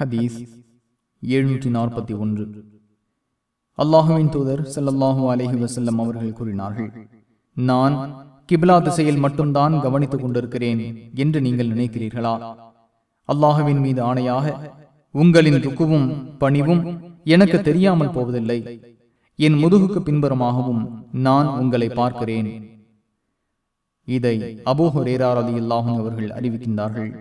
ஹதீஸ் எழுநூற்றி நாற்பத்தி ஒன்று. அல்லாஹுவின் தூதர் ஸல்லல்லாஹு அலஹி வசல்லம் அவர்கள் கூறினார்கள் நான் கிபிலா திசையில் மட்டும்தான் கவனித்துக் கொண்டிருக்கிறேன் என்று நீங்கள் நினைக்கிறீர்களா? அல்லாஹுவின் மீது ஆணையாக உங்களின் ருக்குவும் பணிவும் எனக்கு தெரியாமல் போவதில்லை. என் முதுகுக்கு பின்புறமாகவும் நான் உங்களை பார்க்கிறேன். இதை அபூஹரேரார் அலி அல்லாஹும் அவர்கள் அறிவிக்கின்றார்கள்.